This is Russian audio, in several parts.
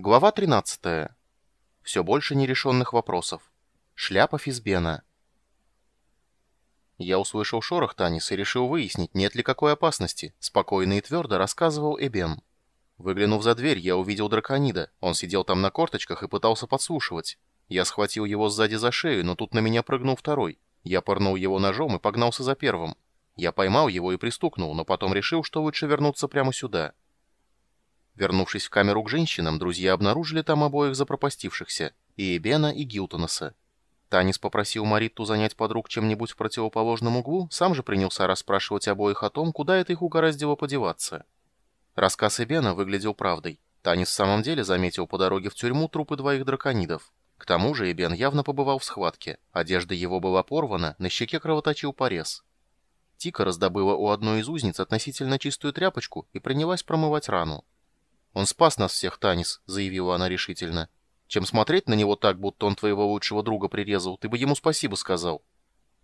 Глава 13. Все больше нерешенных вопросов. Шляпа Физбена. Я услышал шорох Танис и решил выяснить, нет ли какой опасности, спокойно и твердо рассказывал Эбен. Выглянув за дверь, я увидел драконида. Он сидел там на корточках и пытался подслушивать. Я схватил его сзади за шею, но тут на меня прыгнул второй. Я пырнул его ножом и погнался за первым. Я поймал его и пристукнул, но потом решил, что лучше вернуться прямо сюда. Вернувшись в камеру к женщинам, друзья обнаружили там обоих запропастившихся, и Эбена, и Гилтонаса. Танис попросил Маритту занять подруг чем-нибудь в противоположном углу, сам же принялся расспрашивать обоих о том, куда это их угораздило подеваться. Рассказ Эбена выглядел правдой. Танис в самом деле заметил по дороге в тюрьму трупы двоих драконидов. К тому же Эбен явно побывал в схватке. Одежда его была порвана, на щеке кровоточил порез. Тика раздобыла у одной из узниц относительно чистую тряпочку и принялась промывать рану. «Он спас нас всех, Танис», — заявила она решительно. «Чем смотреть на него так, будто он твоего лучшего друга прирезал, ты бы ему спасибо сказал».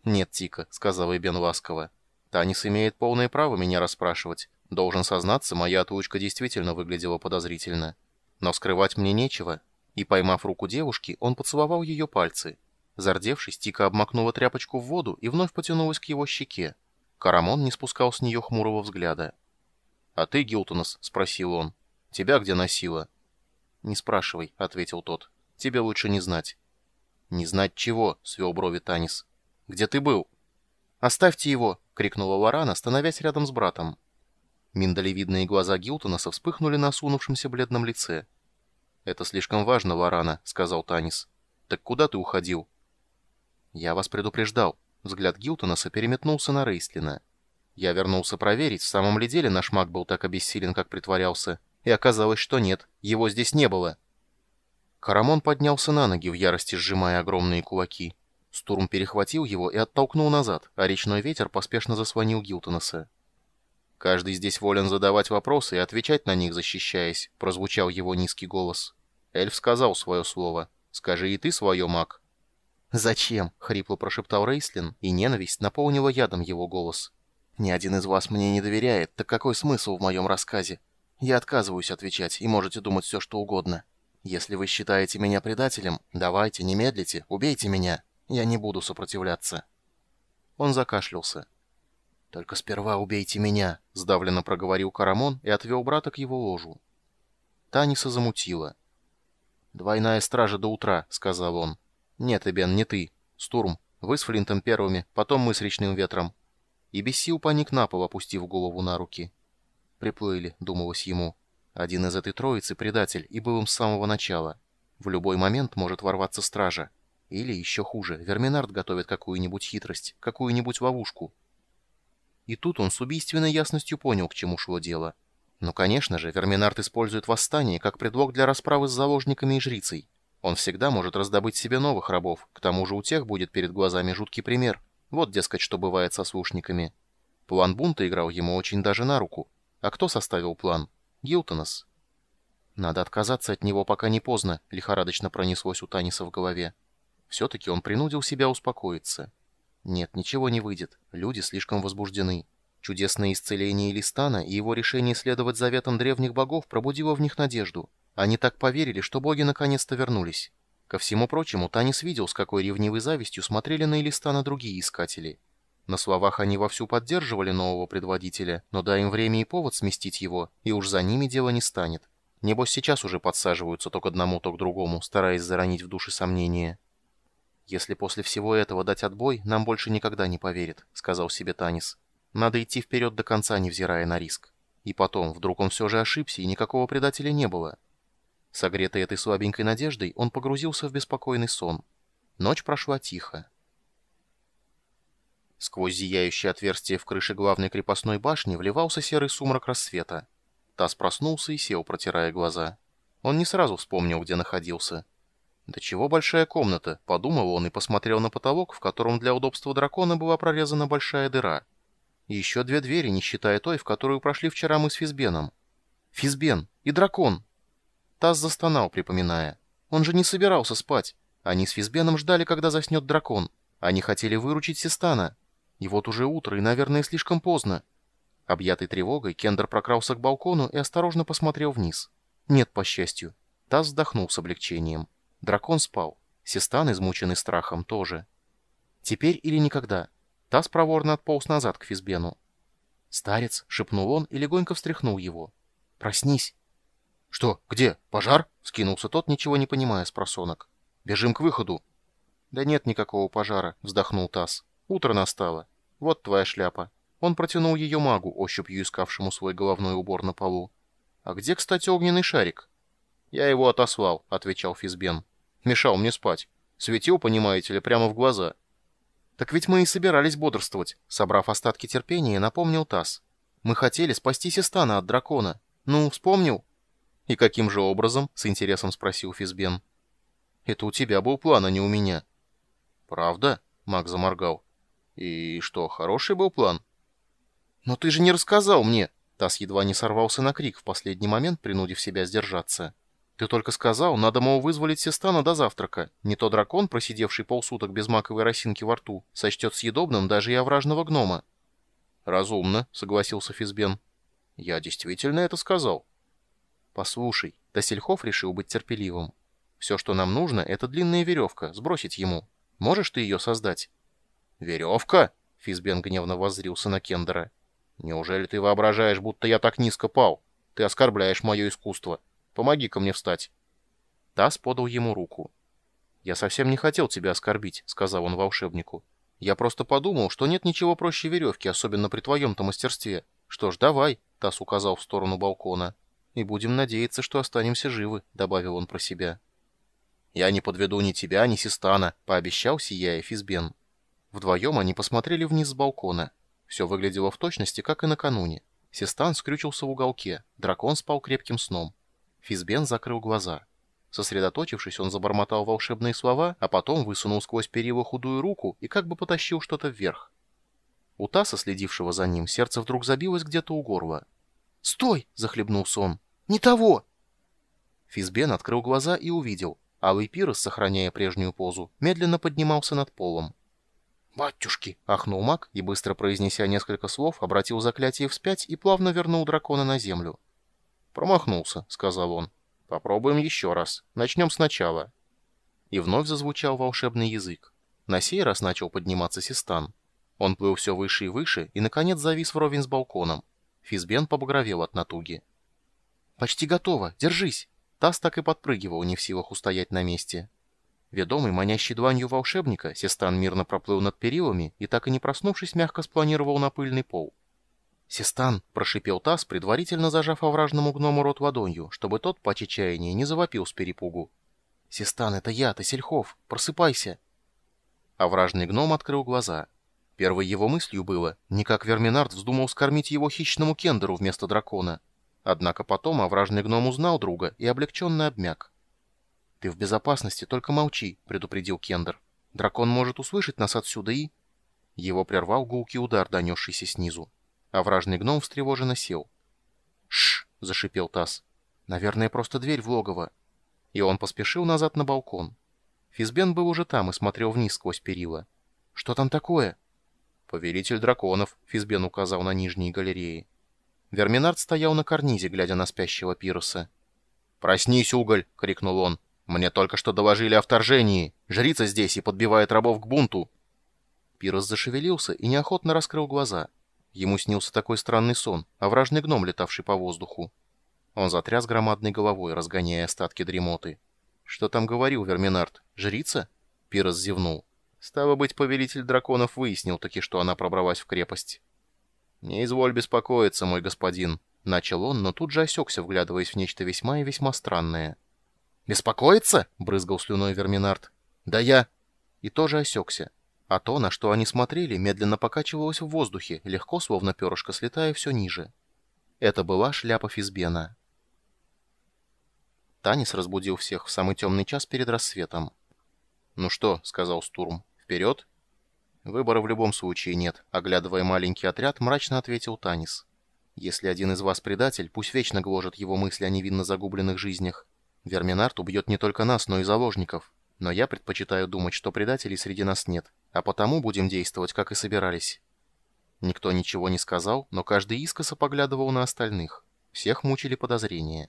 «Нет, Тика», — сказала Эбен ласково. «Танис имеет полное право меня расспрашивать. Должен сознаться, моя отлучка действительно выглядела подозрительно. Но скрывать мне нечего». И, поймав руку девушки, он поцеловал ее пальцы. Зардевшись, Тика обмакнула тряпочку в воду и вновь потянулась к его щеке. Карамон не спускал с нее хмурого взгляда. «А ты, Гилтонос?» — спросил он. Тебя где носило?» «Не спрашивай», — ответил тот. «Тебе лучше не знать». «Не знать чего?» — свел брови Танис. «Где ты был?» «Оставьте его!» — крикнула Лорана, становясь рядом с братом. Миндалевидные глаза Гилтонаса вспыхнули на осунувшемся бледном лице. «Это слишком важно, Лорана», — сказал Танис. «Так куда ты уходил?» «Я вас предупреждал». Взгляд Гилтонаса переметнулся на Рейслина. «Я вернулся проверить, в самом ли деле наш маг был так обессилен, как притворялся, и оказалось, что нет, его здесь не было. Карамон поднялся на ноги, в ярости сжимая огромные кулаки. Стурм перехватил его и оттолкнул назад, а речной ветер поспешно заслонил Гилтонаса. «Каждый здесь волен задавать вопросы и отвечать на них, защищаясь», — прозвучал его низкий голос. Эльф сказал свое слово. «Скажи и ты свое, маг». «Зачем?» — хрипло прошептал Рейслин, и ненависть наполнила ядом его голос. «Ни один из вас мне не доверяет, так какой смысл в моем рассказе? Я отказываюсь отвечать, и можете думать все, что угодно. Если вы считаете меня предателем, давайте, не медлите, убейте меня. Я не буду сопротивляться». Он закашлялся. «Только сперва убейте меня», — сдавленно проговорил Карамон и отвел брата к его ложу. Таниса замутила. «Двойная стража до утра», — сказал он. «Нет, Эбен, не ты. Стурм. Вы с Флинтом первыми, потом мы с речным ветром». И без сил паник на пол, опустив голову на руки. Приплыли, думалось ему. Один из этой троицы предатель и был им с самого начала. В любой момент может ворваться стража. Или, еще хуже, Верминард готовит какую-нибудь хитрость, какую-нибудь ловушку. И тут он с убийственной ясностью понял, к чему шло дело. Но, конечно же, Верминард использует восстание как предлог для расправы с заложниками и жрицей. Он всегда может раздобыть себе новых рабов, к тому же у тех будет перед глазами жуткий пример. Вот, дескать, что бывает со слушниками. План бунта играл ему очень даже на руку. А кто составил план? Гилтонос. Надо отказаться от него, пока не поздно, лихорадочно пронеслось у Таниса в голове. Все-таки он принудил себя успокоиться. Нет, ничего не выйдет. Люди слишком возбуждены. Чудесное исцеление Листана и его решение следовать заветам древних богов пробудило в них надежду. Они так поверили, что боги наконец-то вернулись. Ко всему прочему, Танис видел, с какой ревнивой завистью смотрели на Элистана другие искатели. На словах они вовсю поддерживали нового предводителя, но дай им время и повод сместить его, и уж за ними дело не станет. Небось сейчас уже подсаживаются то к одному, то к другому, стараясь заронить в души сомнения. «Если после всего этого дать отбой, нам больше никогда не поверит», — сказал себе Танис. «Надо идти вперед до конца, невзирая на риск. И потом, вдруг он все же ошибся, и никакого предателя не было». Согретый этой слабенькой надеждой, он погрузился в беспокойный сон. Ночь прошла тихо. Сквозь зияющее отверстие в крыше главной крепостной башни вливался серый сумрак рассвета. Тасс проснулся и сел, протирая глаза. Он не сразу вспомнил, где находился. «Да чего большая комната?» — подумал он и посмотрел на потолок, в котором для удобства дракона была прорезана большая дыра. Еще две двери, не считая той, в которую прошли вчера мы с Физбеном. «Физбен! И дракон!» Тасс застонал, припоминая. «Он же не собирался спать. Они с Физбеном ждали, когда заснет дракон. Они хотели выручить Систана». И вот уже утро, и, наверное, слишком поздно. Объятый тревогой, Кендер прокрался к балкону и осторожно посмотрел вниз. Нет, по счастью. Таз вздохнул с облегчением. Дракон спал. Систан, измученный страхом, тоже. Теперь или никогда. Таз проворно отполз назад к Физбену. «Старец!» — шепнул он и легонько встряхнул его. «Проснись!» «Что? Где? Пожар?» — скинулся тот, ничего не понимая с просонок. «Бежим к выходу!» «Да нет никакого пожара!» — вздохнул Таз. «Утро настало. Вот твоя шляпа». Он протянул ее магу, ощупью искавшему свой головной убор на полу. «А где, кстати, огненный шарик?» «Я его отослал», — отвечал Физбен. «Мешал мне спать. Светил, понимаете ли, прямо в глаза». «Так ведь мы и собирались бодрствовать», — собрав остатки терпения, напомнил Тасс. «Мы хотели спасти Систана от дракона. Ну, вспомнил?» «И каким же образом?» — с интересом спросил Физбен. «Это у тебя был план, а не у меня». «Правда?» — маг заморгал. «И что, хороший был план?» «Но ты же не рассказал мне!» Тасс едва не сорвался на крик в последний момент, принудив себя сдержаться. Ты только сказал, надо, мол, вызволить Систана до завтрака. Не то дракон, просидевший полсуток без маковой росинки во рту, сочтет съедобным даже и овражного гнома. Разумно, согласился Физбен. Я действительно это сказал. Послушай, Тасельхов решил быть терпеливым. Все, что нам нужно, это длинная веревка, сбросить ему. Можешь ты ее создать? Веревка? Физбен гневно воззрился на Кендера. Неужели ты воображаешь, будто я так низко пал? Ты оскорбляешь мое искусство. Помоги-ка мне встать». Тасс подал ему руку. «Я совсем не хотел тебя оскорбить», — сказал он волшебнику. «Я просто подумал, что нет ничего проще веревки, особенно при твоем-то мастерстве. Что ж, давай», — Тасс указал в сторону балкона. «И будем надеяться, что останемся живы», — добавил он про себя. «Я не подведу ни тебя, ни Систана», — пообещал, сияя Физбен. Вдвоем они посмотрели вниз с балкона. Все выглядело в точности, как и накануне. Систан скрючился в уголке, дракон спал крепким сном. Физбен закрыл глаза. Сосредоточившись, он забормотал волшебные слова, а потом высунул сквозь перила худую руку и как бы потащил что-то вверх. У Таса, следившего за ним, сердце вдруг забилось где-то у горла. «Стой!» — захлебнулся он. «Не того!» Физбен открыл глаза и увидел. Алый Пирос, сохраняя прежнюю позу, медленно поднимался над полом. «Батюшки!» — ахнул маг и, быстро произнеся несколько слов, обратил заклятие вспять и плавно вернул дракона на землю. «Промахнулся», — сказал он. «Попробуем еще раз. Начнем сначала». И вновь зазвучал волшебный язык. На сей раз начал подниматься Систан. Он плыл все выше и выше, и, наконец, завис вровень с балконом. Физбен побагровел от натуги. «Почти готово. Держись!» Таз так и подпрыгивал, не в силах устоять на месте. Ведомый манящей дланью волшебника, Систан мирно проплыл над перилами и, так и не проснувшись, мягко спланировал на пыльный пол. «Систан!» — прошипел Тасс, предварительно зажав овражному гному рот ладонью, чтобы тот, по чечаянии, не завопил с перепугу. «Систан, это я, Тасельхов! Просыпайся!» Овражный гном открыл глаза. Первой его мыслью было, не как Верминард вздумал скормить его хищному кендеру вместо дракона. Однако потом овражный гном узнал друга и облегченно обмяк. «Ты в безопасности, только молчи», — предупредил Кендер. «Дракон может услышать нас отсюда и...» Его прервал гулкий удар, донесшийся снизу а вражный гном встревоженно сел. «Шш!» — зашипел Тасс. «Наверное, просто дверь в логово». И он поспешил назад на балкон. Физбен был уже там и смотрел вниз сквозь перила. «Что там такое?» «Повелитель драконов», — Физбен указал на нижние галереи. Верминард стоял на карнизе, глядя на спящего Пируса. «Проснись, уголь!» — крикнул он. «Мне только что доложили о вторжении. Жрица здесь и подбивает рабов к бунту». Пирос зашевелился и неохотно раскрыл глаза. Ему снился такой странный сон, а вражный гном, летавший по воздуху. Он затряс громадной головой, разгоняя остатки дремоты. «Что там говорил Верминард? Жрица?» Пирос зевнул. Стало быть, повелитель драконов выяснил таки, что она пробралась в крепость. «Не изволь беспокоиться, мой господин», — начал он, но тут же осекся, вглядываясь в нечто весьма и весьма странное. «Беспокоиться?» — брызгал слюной Верминард. «Да я...» И тоже осекся а то, на что они смотрели, медленно покачивалось в воздухе, легко, словно перышко, слетая все ниже. Это была шляпа Физбена. Танис разбудил всех в самый темный час перед рассветом. «Ну что», — сказал Стурм, — «вперед?» «Выбора в любом случае нет», — оглядывая маленький отряд, мрачно ответил Танис. «Если один из вас предатель, пусть вечно гложет его мысли о невинно загубленных жизнях. Верминард убьет не только нас, но и заложников. Но я предпочитаю думать, что предателей среди нас нет, а потому будем действовать, как и собирались». Никто ничего не сказал, но каждый искоса поглядывал на остальных. Всех мучили подозрения.